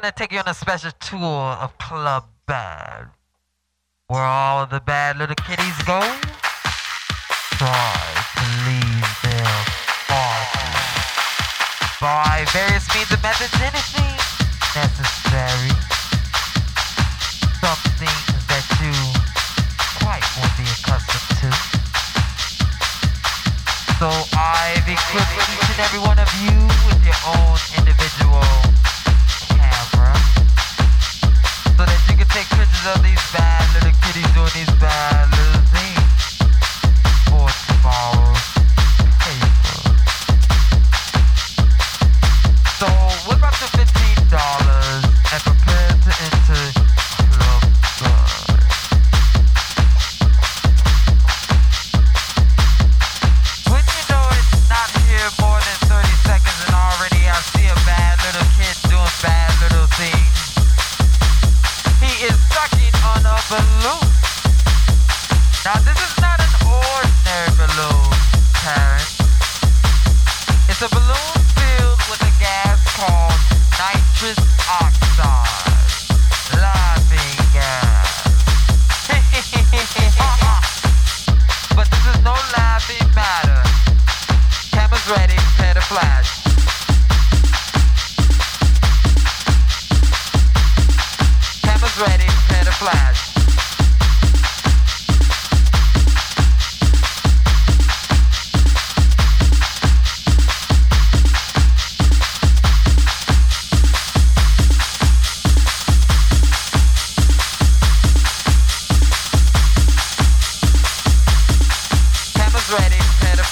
gonna take you on a special tour of Club Bad, where all the bad little kitties go. Try to leave their party by various means and methods, anything necessary. Some things that you quite won't be accustomed to. So I've equipped each and every one of you with your own individual pictures of these bad little kitties doing these bad little things. For tomorrow's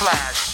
flash.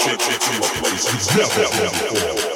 trip, trip, to a place you've never been before.